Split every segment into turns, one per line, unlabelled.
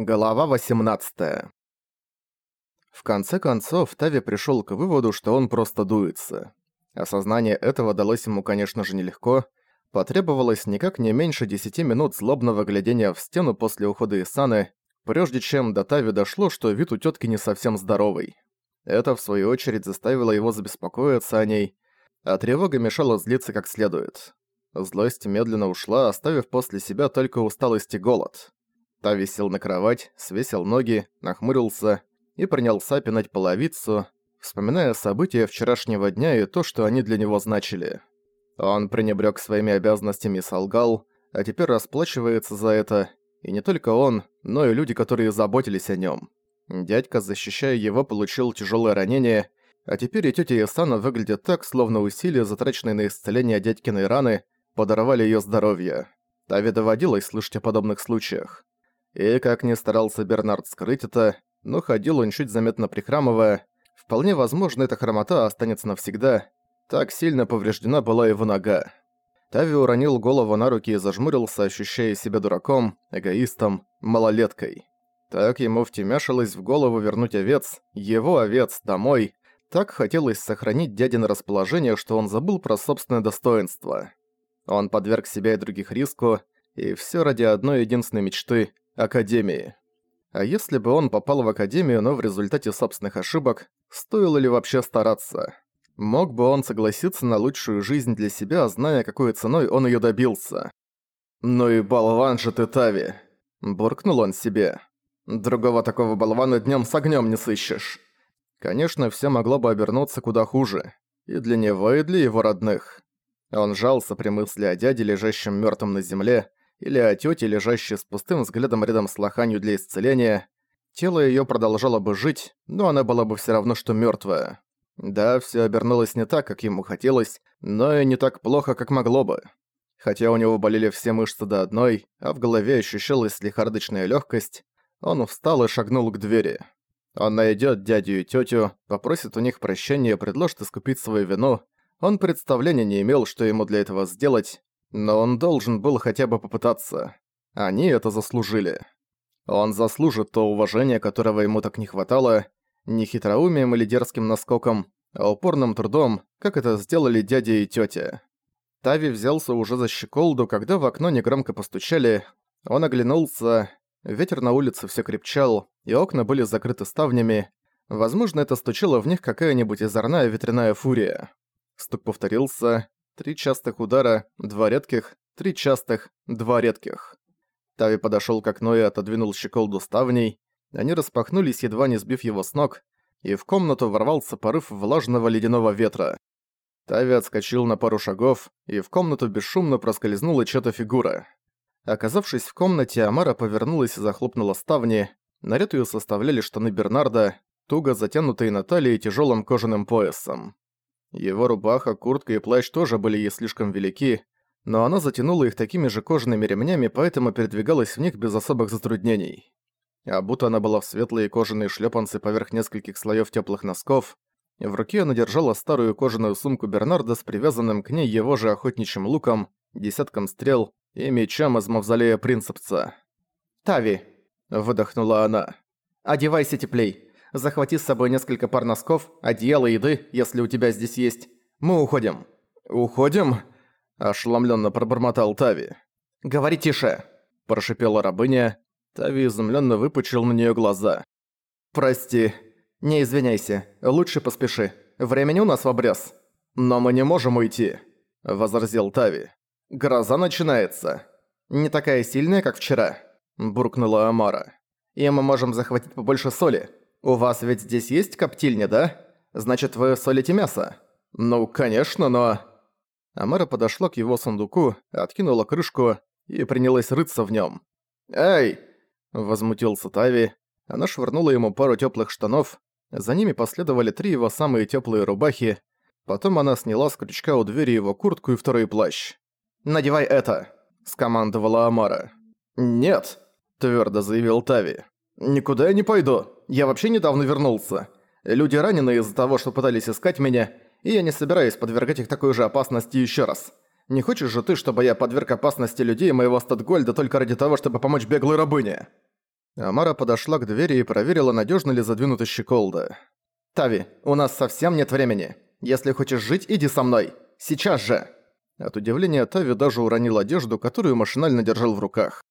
Глава 18 В конце концов, Тави пришёл к выводу, что он просто дуется. Осознание этого далось ему, конечно же, нелегко. Потребовалось никак не меньше десяти минут злобного глядения в стену после ухода Исаны, прежде чем до Тави дошло, что вид у тётки не совсем здоровый. Это, в свою очередь, заставило его забеспокоиться о ней, а тревога мешала злиться как следует. Злость медленно ушла, оставив после себя только усталость и голод. Тави сел на кровать, свесил ноги, нахмурился и принялся пинать половицу, вспоминая события вчерашнего дня и то, что они для него значили. Он пренебрёг своими обязанностями и солгал, а теперь расплачивается за это, и не только он, но и люди, которые заботились о нём. Дядька, защищая его, получил тяжёлое ранение, а теперь и тётя Исана выглядит так, словно усилия, затраченные на исцеление дядькиной раны, подорвали её здоровье. Тави доводилось слышать о подобных случаях. И как ни старался Бернард скрыть это, но ходил он чуть заметно прихрамывая, вполне возможно, эта хромота останется навсегда, так сильно повреждена была его нога. Тави уронил голову на руки и зажмурился, ощущая себя дураком, эгоистом, малолеткой. Так ему втемяшилось в голову вернуть овец, его овец, домой. Так хотелось сохранить дядин расположение, что он забыл про собственное достоинство. Он подверг себя и других риску, и все ради одной единственной мечты Академии. А если бы он попал в Академию, но в результате собственных ошибок, стоило ли вообще стараться? Мог бы он согласиться на лучшую жизнь для себя, зная, какой ценой он её добился? «Ну и болван же ты, Тави!» Буркнул он себе. «Другого такого болвана днём с огнём не сыщешь». Конечно, всё могло бы обернуться куда хуже. И для него, и для его родных. Он жался при мысли о дяде, лежащем мёртвым на земле, или о тёте, лежащей с пустым взглядом рядом с лоханью для исцеления. Тело её продолжало бы жить, но она была бы всё равно, что мёртвая. Да, всё обернулось не так, как ему хотелось, но и не так плохо, как могло бы. Хотя у него болели все мышцы до одной, а в голове ощущалась лихорадочная лёгкость, он встал и шагнул к двери. Он найдёт дядю и тётю, попросит у них прощения и предложит искупить свою вину. Он представления не имел, что ему для этого сделать, но он должен был хотя бы попытаться. Они это заслужили. Он заслужит то уважение, которого ему так не хватало, не хитроумием или дерзким наскоком, а упорным трудом, как это сделали дядя и тётя. Тави взялся уже за щеколду, когда в окно негромко постучали. Он оглянулся. Ветер на улице всё крепчал, и окна были закрыты ставнями. Возможно, это стучала в них какая-нибудь озорная ветряная фурия. Стук повторился, Три частых удара, два редких, три частых, два редких. Тави подошёл к окну и отодвинул щеколду ставней. Они распахнулись, едва не сбив его с ног, и в комнату ворвался порыв влажного ледяного ветра. Тави отскочил на пару шагов, и в комнату бесшумно проскользнула чья-то фигура. Оказавшись в комнате, Амара повернулась и захлопнула ставни. Наряд её составляли штаны Бернарда, туго затянутые на талии тяжёлым кожаным поясом. Его рубаха, куртка и плащ тоже были ей слишком велики, но она затянула их такими же кожаными ремнями, поэтому передвигалась в них без особых затруднений. А будто она была в светлые кожаные шлепанцы поверх нескольких слоев теплых носков, в руке она держала старую кожаную сумку Бернарда с привязанным к ней его же охотничьим луком, десятком стрел и мечом из мавзолея принцепца. «Тави!» – выдохнула она. «Одевайся теплей!» Захвати с собой несколько пар носков, одеяло еды, если у тебя здесь есть. Мы уходим». «Уходим?» – ошеломленно пробормотал Тави. «Говори тише!» – прошипела рабыня. Тави изумленно выпучил на нее глаза. «Прости. Не извиняйся. Лучше поспеши. Времени у нас в обрез. Но мы не можем уйти», – возразил Тави. «Гроза начинается. Не такая сильная, как вчера», – буркнула Амара. «И мы можем захватить побольше соли. «У вас ведь здесь есть коптильня, да? Значит, вы солите мясо?» «Ну, конечно, но...» Амара подошла к его сундуку, откинула крышку и принялась рыться в нем. «Эй!» – возмутился Тави. Она швырнула ему пару теплых штанов, за ними последовали три его самые теплые рубахи, потом она сняла с крючка у двери его куртку и второй плащ. «Надевай это!» – скомандовала Амара. «Нет!» – твердо заявил Тави. «Никуда я не пойду. Я вообще недавно вернулся. Люди ранены из-за того, что пытались искать меня, и я не собираюсь подвергать их такой же опасности еще раз. Не хочешь же ты, чтобы я подверг опасности людей моего Статгольда только ради того, чтобы помочь беглой рабыне?» Амара подошла к двери и проверила, надежно ли задвинута щеколда. «Тави, у нас совсем нет времени. Если хочешь жить, иди со мной. Сейчас же!» От удивления Тави даже уронил одежду, которую машинально держал в руках.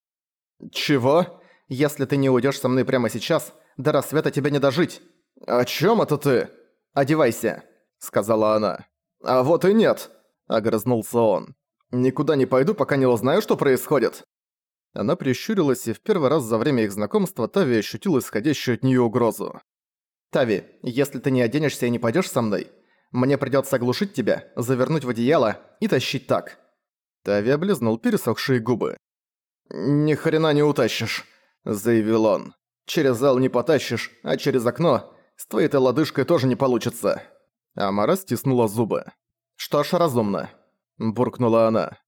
«Чего? Если ты не уйдешь со мной прямо сейчас, до рассвета тебе не дожить!» «О чем это ты?» «Одевайся», — сказала она. «А вот и нет», — огрызнулся он. «Никуда не пойду, пока не узнаю, что происходит». Она прищурилась, и в первый раз за время их знакомства Тави ощутил исходящую от неё угрозу. «Тави, если ты не оденешься и не пойдёшь со мной, мне придётся оглушить тебя, завернуть в одеяло и тащить так». Тави облизнул пересохшие губы. «Ни хрена не утащишь», — заявил он. «Через зал не потащишь, а через окно с твоей-то лодыжкой тоже не получится». Амара стиснула зубы. «Что ж, разумно», — буркнула она.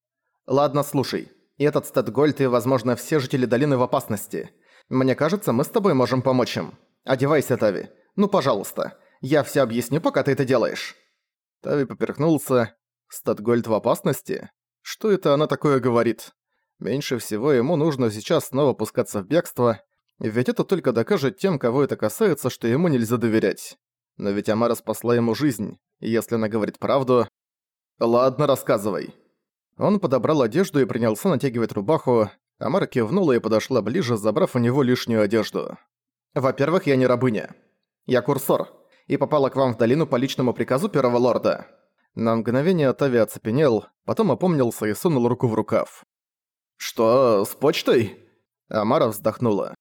«Ладно, слушай. Этот Стэдгольд и, возможно, все жители долины в опасности. Мне кажется, мы с тобой можем помочь им. Одевайся, Тави. Ну, пожалуйста. Я все объясню, пока ты это делаешь». Тави поперхнулся. «Стэдгольд в опасности? Что это она такое говорит?» Меньше всего ему нужно сейчас снова пускаться в бегство, ведь это только докажет тем, кого это касается, что ему нельзя доверять. Но ведь Амара спасла ему жизнь, и если она говорит правду... «Ладно, рассказывай». Он подобрал одежду и принялся натягивать рубаху, Амара кивнула и подошла ближе, забрав у него лишнюю одежду. «Во-первых, я не рабыня. Я курсор, и попала к вам в долину по личному приказу первого лорда». На мгновение Тави оцепенел, потом опомнился и сунул руку в рукав. «Что, с почтой?» Амара вздохнула.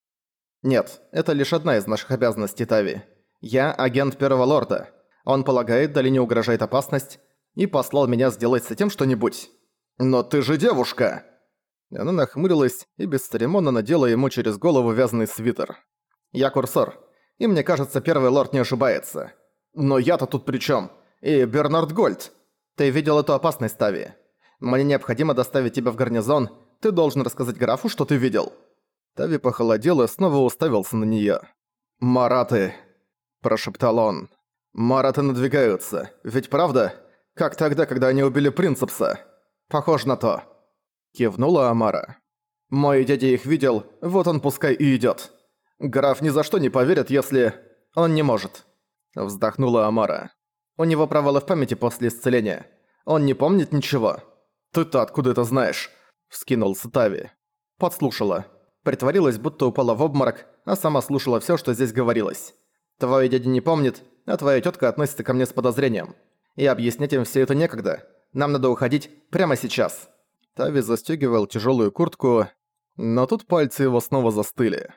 «Нет, это лишь одна из наших обязанностей, Тави. Я агент Первого Лорда. Он полагает, долине угрожает опасность, и послал меня сделать с этим что-нибудь. «Но ты же девушка!» Она нахмурилась и бесцеремонно надела ему через голову вязаный свитер. «Я курсор, и мне кажется, первый лорд не ошибается. Но я-то тут при чем? И Бернард Гольд. Ты видел эту опасность, Тави. Мне необходимо доставить тебя в гарнизон, ты должен рассказать графу, что ты видел». Тави похолодел и снова уставился на неё. «Мараты!» – прошептал он. «Мараты надвигаются, ведь правда? Как тогда, когда они убили Принцепса?» «Похоже на то», — кивнула Амара. «Мой дядя их видел, вот он пускай и идёт. Граф ни за что не поверит, если... Он не может», — вздохнула Амара. «У него провалы в памяти после исцеления. Он не помнит ничего». «Ты-то откуда это знаешь?» — вскинулся Тави. Подслушала. Притворилась, будто упала в обморок, а сама слушала всё, что здесь говорилось. Твой дядя не помнит, а твоя тётка относится ко мне с подозрением. И объяснять им всё это некогда. Нам надо уходить прямо сейчас». Тави застёгивал тяжёлую куртку, но тут пальцы его снова застыли.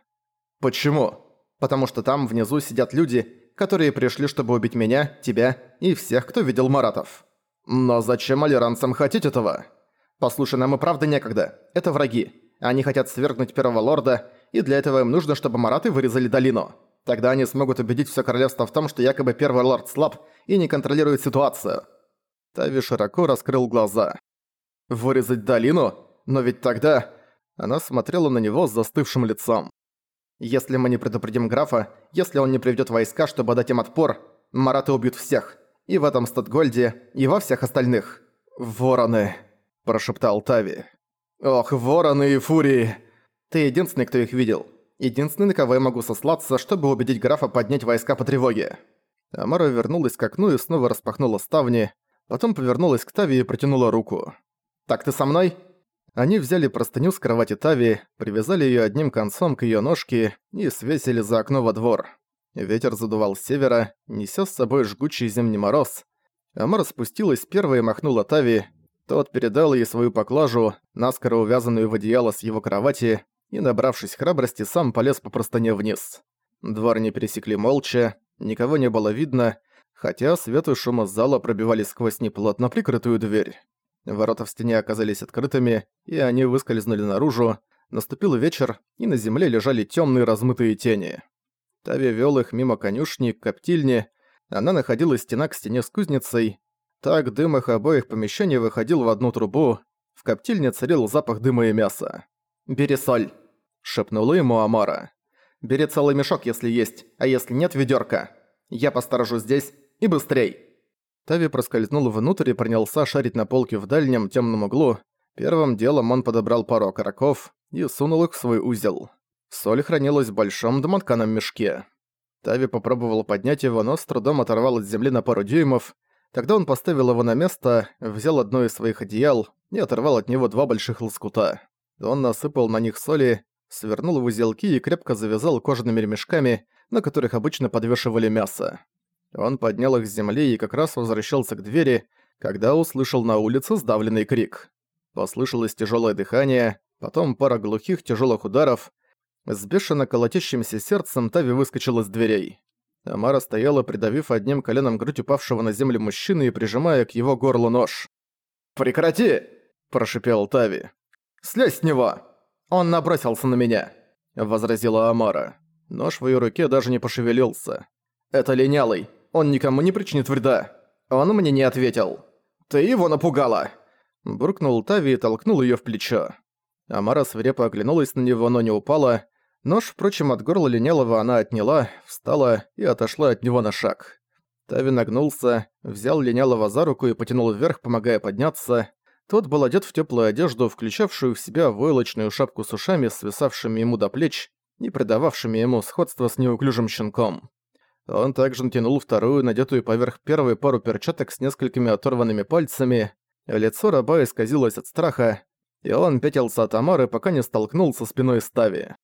«Почему?» «Потому что там внизу сидят люди, которые пришли, чтобы убить меня, тебя и всех, кто видел Маратов. Но зачем алиранцам хотеть этого? Послушай, нам и правда некогда. Это враги. Они хотят свергнуть первого лорда, и для этого им нужно, чтобы Мараты вырезали долину. Тогда они смогут убедить всё королевство в том, что якобы первый лорд слаб и не контролирует ситуацию. Тави широко раскрыл глаза. «Вырезать долину? Но ведь тогда...» Она смотрела на него с застывшим лицом. «Если мы не предупредим графа, если он не приведёт войска, чтобы дать им отпор, Мараты убьют всех. И в этом Статгольде, и во всех остальных. Вороны!» – прошептал Тави. «Ох, вороны и фурии! Ты единственный, кто их видел. Единственный, на кого я могу сослаться, чтобы убедить графа поднять войска по тревоге». Амара вернулась к окну и снова распахнула ставни, Потом повернулась к Тави и протянула руку. «Так ты со мной?» Они взяли простыню с кровати Тави, привязали её одним концом к её ножке и свесили за окно во двор. Ветер задувал с севера, неся с собой жгучий зимний мороз. Амара спустилась первой и махнула Тави. Тот передал ей свою поклажу, наскоро увязанную в одеяло с его кровати, и, набравшись храбрости, сам полез по простыне вниз. Двор не пересекли молча, никого не было видно, хотя свет и шум из зала пробивались сквозь неплотно прикрытую дверь. Ворота в стене оказались открытыми, и они выскользнули наружу. Наступил вечер, и на земле лежали темные размытые тени. Тави вел их мимо конюшни к коптильне. Она находилась стена к стене с кузницей. Так дым их обоих помещений выходил в одну трубу. В коптильне царил запах дыма и мяса. «Бери соль», — шепнула ему Амара. «Бери целый мешок, если есть, а если нет, ведерко. Я посторожу здесь, и быстрей!» Тави проскользнул внутрь и принялся шарить на полке в дальнем темном углу. Первым делом он подобрал пару окороков и сунул их в свой узел. Соль хранилась в большом домотканом мешке. Тави попробовал поднять его, но с трудом оторвал от земли на пару дюймов. Тогда он поставил его на место, взял одно из своих одеял и оторвал от него два больших лоскута. Он насыпал на них соли, свернул в узелки и крепко завязал кожаными ремешками, на которых обычно подвешивали мясо. Он поднял их с земли и как раз возвращался к двери, когда услышал на улице сдавленный крик. Послышалось тяжелое дыхание, потом пара глухих тяжелых ударов, с бешено колотящимся сердцем Тави выскочил из дверей. Амара стояла, придавив одним коленом грудь упавшего на землю мужчины и прижимая к его горлу нож. «Прекрати!» – прошипел Тави. «Слезь с него! Он набросился на меня!» – возразила Амара. Нож в её руке даже не пошевелился. «Это линялый. Он никому не причинит вреда. Он мне не ответил. Ты его напугала!» Буркнул Тави и толкнул её в плечо. Амара свирепо оглянулась на него, но не упала, Нож, впрочем, от горла линялого она отняла, встала и отошла от него на шаг. Тави нагнулся, взял линялого за руку и потянул вверх, помогая подняться. Тот был одет в теплую одежду, включавшую в себя войлочную шапку с ушами, свисавшими ему до плеч и придававшими ему сходство с неуклюжим щенком. Он также натянул вторую, надетую поверх первой пару перчаток с несколькими оторванными пальцами. Лицо раба исказилось от страха, и он пятился от Амары, пока не столкнулся спиной с Тави.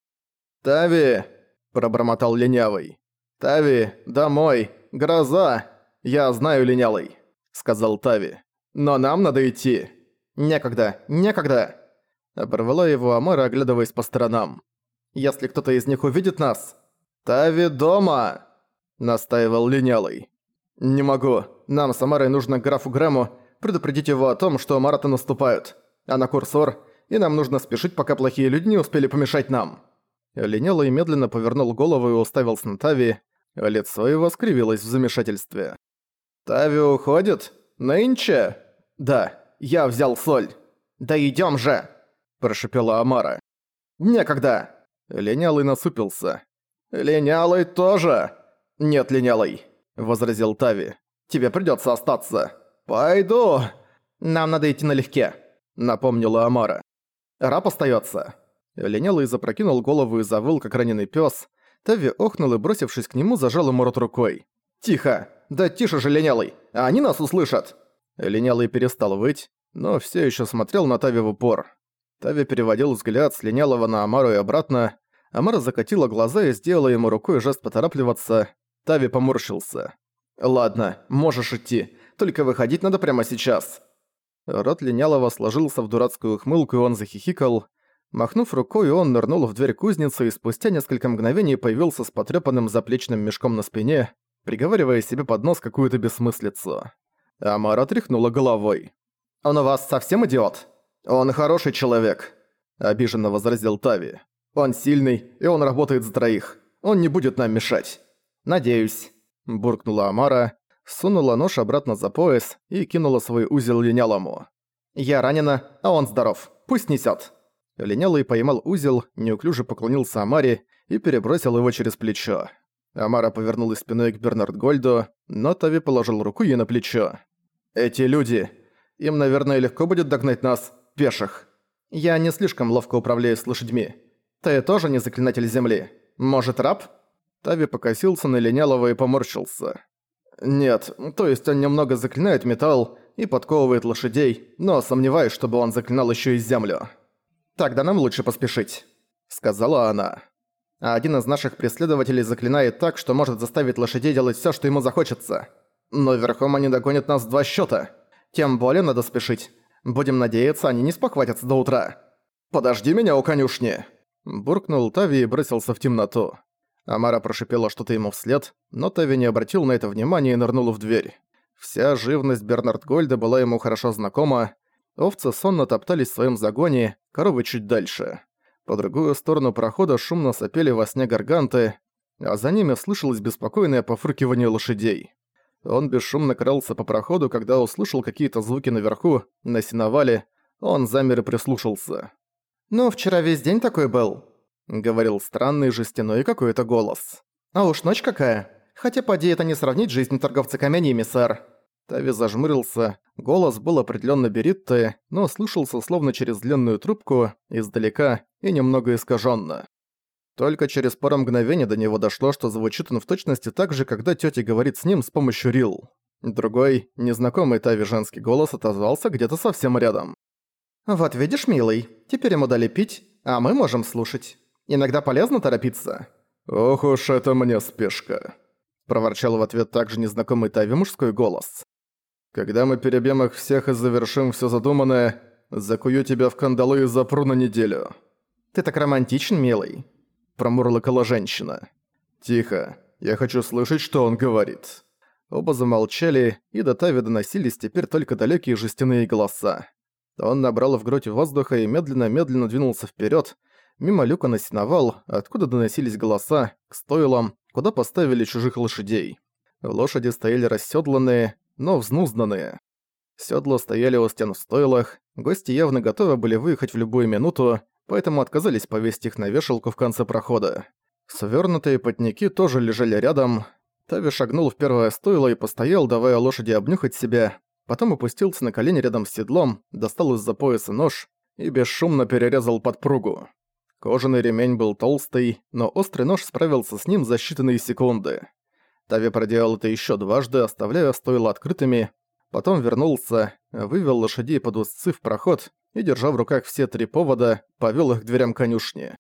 «Тави!» – пробормотал Линявый. «Тави, домой! Гроза! Я знаю, Линялый!» – сказал Тави. «Но нам надо идти!» «Некогда! Некогда!» Оборвала его Амара, оглядываясь по сторонам. «Если кто-то из них увидит нас...» «Тави дома!» – настаивал Линялый. «Не могу. Нам с Амарой нужно к графу Грэму предупредить его о том, что Марата наступают. А на курсор, и нам нужно спешить, пока плохие люди не успели помешать нам». Линяло и медленно повернул голову и уставился на Тави. Лицо его скривилось в замешательстве. «Тави уходит? Нынче?» «Да, я взял соль». «Да идём же!» – прошипела Амара. «Некогда!» Линялый насупился. «Линялый тоже!» «Нет, Линялый!» – возразил Тави. «Тебе придётся остаться!» «Пойду!» «Нам надо идти налегке», – напомнила Амара. «Раб остаётся!» Линялый запрокинул голову и завыл, как раненый пес. Тави охнул и, бросившись к нему, зажал ему рот рукой. «Тихо! Да тише же, Линялый! А они нас услышат!» Линялый перестал выть, но все еще смотрел на Тави в упор. Тави переводил взгляд с Линялого на Амару и обратно. Амара закатила глаза и сделала ему рукой жест поторапливаться. Тави поморщился. «Ладно, можешь идти. Только выходить надо прямо сейчас». Рот Линялого сложился в дурацкую ухмылку, и он захихикал. Махнув рукой, он нырнул в дверь кузницы и спустя несколько мгновений появился с потрёпанным заплечным мешком на спине, приговаривая себе под нос какую-то бессмыслицу. Амара тряхнула головой. «Он у вас совсем идиот? Он хороший человек», — обиженно возразил Тави. «Он сильный, и он работает за троих. Он не будет нам мешать». «Надеюсь», — буркнула Амара, сунула нож обратно за пояс и кинула свой узел линялому. «Я ранена, а он здоров. Пусть несёт». Линялый поймал узел, неуклюже поклонился Амаре и перебросил его через плечо. Амара повернулась спиной к Бернард Гольду, но Тави положил руку ей на плечо. «Эти люди. Им, наверное, легко будет догнать нас, пеших. Я не слишком ловко управляю с лошадьми. Ты тоже не заклинатель земли. Может, раб?» Тави покосился на Линялого и поморщился. «Нет, то есть он немного заклинает металл и подковывает лошадей, но сомневаюсь, чтобы он заклинал еще и землю». «Тогда нам лучше поспешить», — сказала она. А один из наших преследователей заклинает так, что может заставить лошадей делать всё, что ему захочется. Но верхом они догонят нас в два счёта. Тем более надо спешить. Будем надеяться, они не спохватятся до утра. «Подожди меня у конюшни!» Буркнул Тави и бросился в темноту. Амара прошипела что-то ему вслед, но Тави не обратил на это внимания и нырнул в дверь. Вся живность Бернард Гольда была ему хорошо знакома, Овцы сонно топтались в своем загоне, коровы чуть дальше. По другую сторону прохода шумно сопели во сне гарганты, а за ними слышалось беспокойное пофыркивание лошадей. Он бесшумно крался по проходу, когда услышал какие-то звуки наверху, на сеновале. Он замер и прислушался. «Ну, вчера весь день такой был», — говорил странный жестяной какой-то голос. «А уж ночь какая. Хотя, поди, это не сравнить жизнь торговца каменьями, сэр. Тави зажмурился, голос был определенно беритты, но слышался словно через длинную трубку, издалека и немного искаженно. Только через пару мгновений до него дошло, что звучит он в точности так же, когда тётя говорит с ним с помощью Рил. Другой, незнакомый Тави женский голос отозвался где-то совсем рядом. «Вот видишь, милый, теперь ему дали пить, а мы можем слушать. Иногда полезно торопиться».
«Ох уж это мне спешка», — проворчал в ответ также незнакомый Тави мужской голос. «Когда мы перебьем их всех и завершим все задуманное, закую тебя в кандалы и запру на неделю».
«Ты так романтичен, милый», промурлыкала женщина.
«Тихо, я хочу слышать, что он говорит».
Оба замолчали, и до Тави доносились теперь только далекие жестяные голоса. Он набрал в грудь воздуха и медленно-медленно двинулся вперед, мимо люка на откуда доносились голоса, к стойлам, куда поставили чужих лошадей. Лошади стояли расседланные, но взнузнанные. Седла стояли у стен в стойлах, гости явно готовы были выехать в любую минуту, поэтому отказались повесить их на вешалку в конце прохода. Свернутые потники тоже лежали рядом. Тави шагнул в первое стойло и постоял, давая лошади обнюхать себя, потом опустился на колени рядом с седлом, достал из-за пояса нож и бесшумно перерезал подпругу. Кожаный ремень был толстый, но острый нож справился с ним за считанные секунды. Тави проделал это еще дважды, оставляя стойло открытыми, потом вернулся, вывел лошадей под узцы в проход и, держа в руках все три повода, повёл их к дверям конюшни.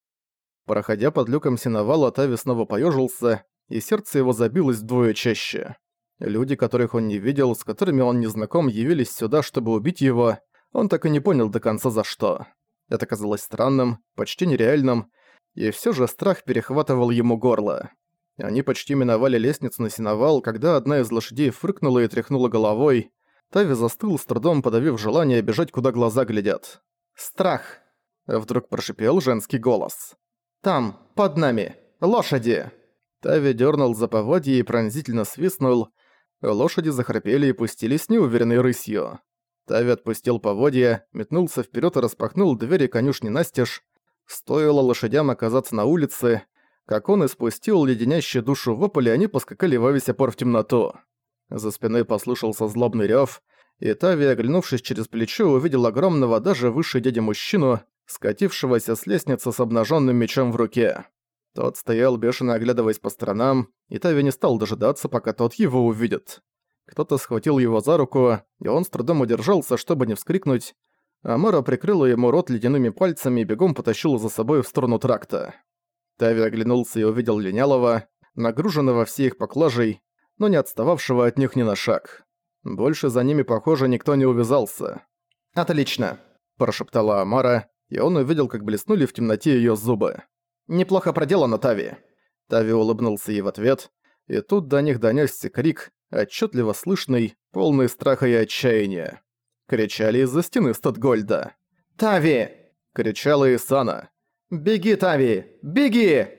Проходя под люком сеновала, Тави снова поёжился, и сердце его забилось вдвое чаще. Люди, которых он не видел, с которыми он не знаком, явились сюда, чтобы убить его, он так и не понял до конца за что. Это казалось странным, почти нереальным, и всё же страх перехватывал ему горло. Они почти миновали лестницу на сеновал, когда одна из лошадей фыркнула и тряхнула головой, Тави застыл, с трудом подавив желание бежать, куда глаза глядят. «Страх!» — вдруг прошипел женский голос. «Там, под нами, лошади!» Тави дернул за поводья и пронзительно свистнул. Лошади захрапели и пустились неуверенной рысью. Тави отпустил поводья, метнулся вперед и распахнул двери конюшни настежь. Стоило лошадям оказаться на улице, как он испустил леденящий душу вопль, они поскакали во весь опор в темноту. За спиной послышался злобный рёв, и Тави, оглянувшись через плечо, увидел огромного, даже выше дяди мужчину, скатившегося с лестницы с обнаженным мечом в руке. Тот стоял, бешено оглядываясь по сторонам, и Тави не стал дожидаться, пока тот его увидит. Кто-то схватил его за руку, и он с трудом удержался, чтобы не вскрикнуть. Амара прикрыла ему рот ледяными пальцами и бегом потащила за собой в сторону тракта. Тави оглянулся и увидел Линялова, нагруженного всей их поклажей, но не отстававшего от них ни на шаг. Больше за ними, похоже, никто не увязался. «Отлично», – прошептала Амара, и он увидел, как блеснули в темноте её зубы. «Неплохо проделано, Тави». Тави улыбнулся ей в ответ, и тут до них донёсся крик, отчётливо слышный, полный страха и отчаяния. Кричали из-за стены Статгольда. «Тави!» – кричала Исана. «Беги, Тави! Беги!»